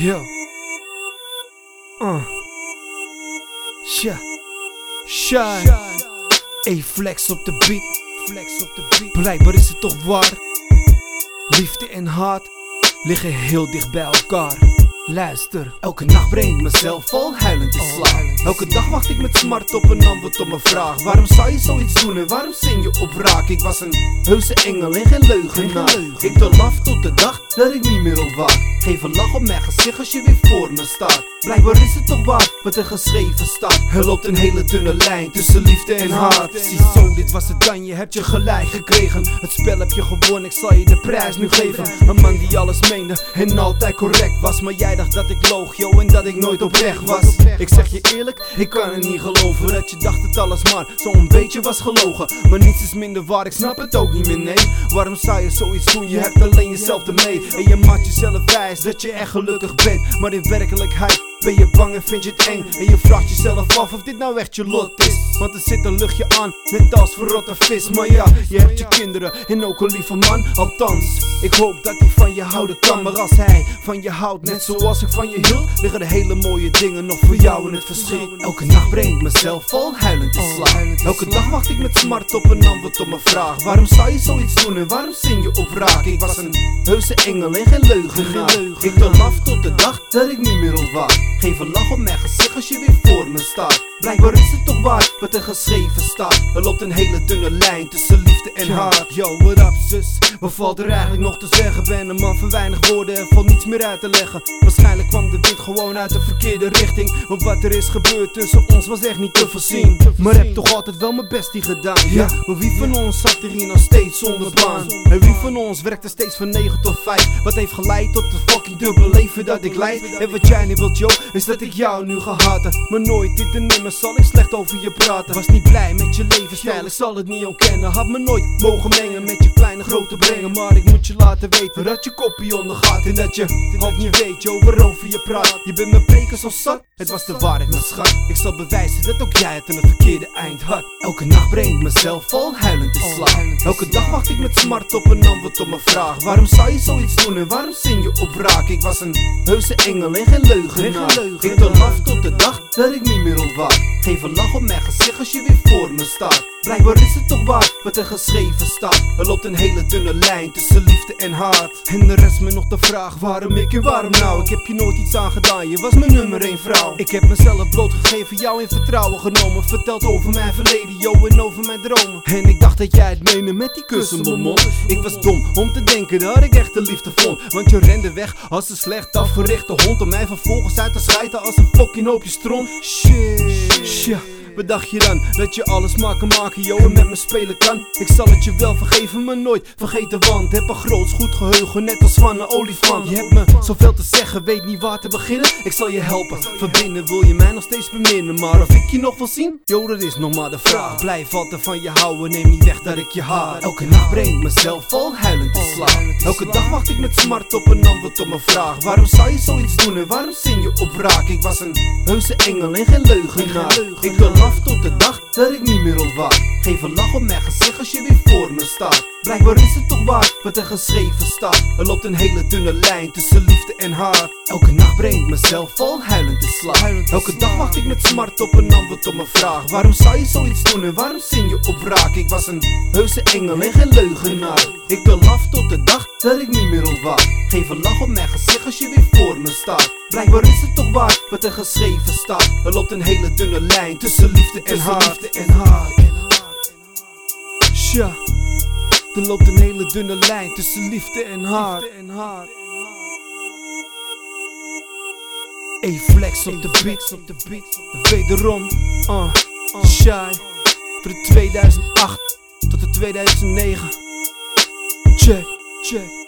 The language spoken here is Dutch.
Yo. Uh. Sha. Shine. Ey, flex op de beat. Flex op de beat. Blijkbaar is het toch waar. Liefde en haat liggen heel dicht bij elkaar. Luister, elke nacht breng ik mezelf vol huilend in slaap. Elke dag wacht ik met smart op een antwoord op mijn vraag. Waarom zou je zoiets doen en waarom zing je op raak? Ik was een heuse engel en geen leugenaar. Ik te laf tot de dag dat ik niet meer ontwaak. Geef een lach op mijn gezicht als je weer voor me staat. Blijkbaar is het toch waar wat er geschreven staat. Er loopt een hele dunne lijn tussen liefde en haat. Ziezo, dit was het dan, je hebt je gelijk gekregen. Het spel heb je gewonnen, ik zal je de prijs nu geven. Een man die alles meende en altijd correct was. Maar jij dat ik loog, yo, en dat ik nooit oprecht was. Ik zeg je eerlijk, ik kan het niet geloven dat je dacht dat alles maar zo'n beetje was gelogen. Maar niets is minder waar, ik snap het ook niet meer, nee. Waarom zou je zoiets doen? Je hebt alleen jezelf ermee. En je maakt jezelf wijs dat je echt gelukkig bent. Maar in werkelijkheid ben je bang en vind je het eng? En je vraagt jezelf af of dit nou echt je lot is. Want er zit een luchtje aan, net als verrotte vis. Maar ja, je hebt je kinderen en ook een lieve man. Althans, ik hoop dat hij van je houden kan. Maar als hij van je houdt, net zoals ik van je hield Liggen de hele mooie dingen nog voor jou in het verschil Elke nacht breng ik mezelf vol huilend te slaap. Elke dag wacht ik met smart op een antwoord op mijn vraag. Waarom zou je zoiets doen en waarom zing je op raak? Ik was een heuse engel en geen leugenaar Ik te laf tot dat ik niet meer ontwaak Geef een lach op mijn gezicht als je weer voor me staat. Blijkbaar is het toch waar wat er geschreven staat. Er loopt een hele dunne lijn tussen liefde en haat. Yo, what up zus? Wat valt er eigenlijk nog te zeggen? Ben een man van weinig woorden en valt niets meer uit te leggen. Waarschijnlijk kwam de wind gewoon uit de verkeerde richting. Want wat er is gebeurd tussen ons was echt niet te voorzien. Maar heb toch altijd wel mijn bestie gedaan. Ja, maar wie van ons zat er hier nog steeds zonder baan? En wie van ons werkte steeds van 9 tot 5? Wat heeft geleid tot het fucking dubbele leven dat ik leid? En wat jij niet wilt, joh, is dat ik jou nu ga haten. Maar nooit dit en nimmer zal ik slecht over je praten. Was niet blij met je levensstijl, ik zal het niet ontkennen. Had me nooit mogen mengen met je kleine grote brengen. Maar ik moet je laten weten dat je kopie ondergaat. En dat je half niet weet je waarover je praat. Je bent mijn preken zo zat, het was de waarheid mijn schat. Ik zal bewijzen dat ook jij het een verkeerde eind had. Elke nacht breng ik mezelf vol huilend in slaap. Elke dag wacht ik met smart op een antwoord op mijn vraag. Waarom zou je zoiets doen en waarom zing je op raak? Ik was een heuse engel en geen leugenaar. Ik te laf tot de dag dat ik niet meer ontwaak. Geef een lach op mijn gezicht als je weer voor me staat. Blijkbaar is het toch waar wat er geschreven staat. Er loopt een hele dunne lijn tussen liefde en haat. En de rest me nog de vraag waarom ik en waarom nou? Ik heb je nooit iets aangedaan, je was mijn nummer 1 vrouw. Ik heb mezelf blootgegeven, jou in vertrouwen genomen. Verteld over mijn verleden, yo, en over mijn dromen. En ik dacht dat jij het meende met die kussen. Ik was dom om te denken dat ik echt de liefde vond. Want je rende weg als een slecht afgerichte hond. Om mij vervolgens uit te schijten als een fucking hoopje stront. Shit. Shit. Wat dacht je dan? Dat je alles maar kan maken, yo, en met me spelen kan? Ik zal het je wel vergeven, maar nooit vergeten, want heb een groots goed geheugen, net als van een olifant. Je hebt me zoveel te zeggen, weet niet waar te beginnen. Ik zal je helpen, verbinden, wil je mij nog steeds beminnen? Maar of ik je nog wil zien? Yo, dat is nog maar de vraag. Blijf altijd van je houden, neem niet weg dat ik je haat. Elke nacht breng mezelf vol huilend te slaap. Elke dag wacht ik met smart op een antwoord op mijn vraag. Waarom zou je zoiets doen en waarom zing je op raak? Ik was een heuse engel en geen leugenaar. Ik wil af tot de dag dat ik niet meer ontwaak. Geef een lach op mijn gezicht als je weer voor me staat. Blijkbaar is het toch waar wat er geschreven staat. Er loopt een hele dunne lijn tussen liefde en haat. Elke nacht breng ik mezelf vol huilend in slaap. Elke dag wacht ik met smart op een antwoord op mijn vraag. Waarom zou je zoiets doen en waarom zing je op raak? Ik was een heuse engel en geen leugenaar. Ik wil af tot de dag dat ik niet meer ontwaak. Geef een lach op mijn gezicht als je weer voor me staat. Blijkbaar is het toch waar wat er geschreven staat. Er loopt een hele dunne lijn tussen liefde en haat. En haat. Tja, er loopt een hele dunne lijn tussen liefde en haat. Ey, flex op de beat, op de beat. Wederom, uh, shy. Voor de 2008 tot de 2009. Check, check.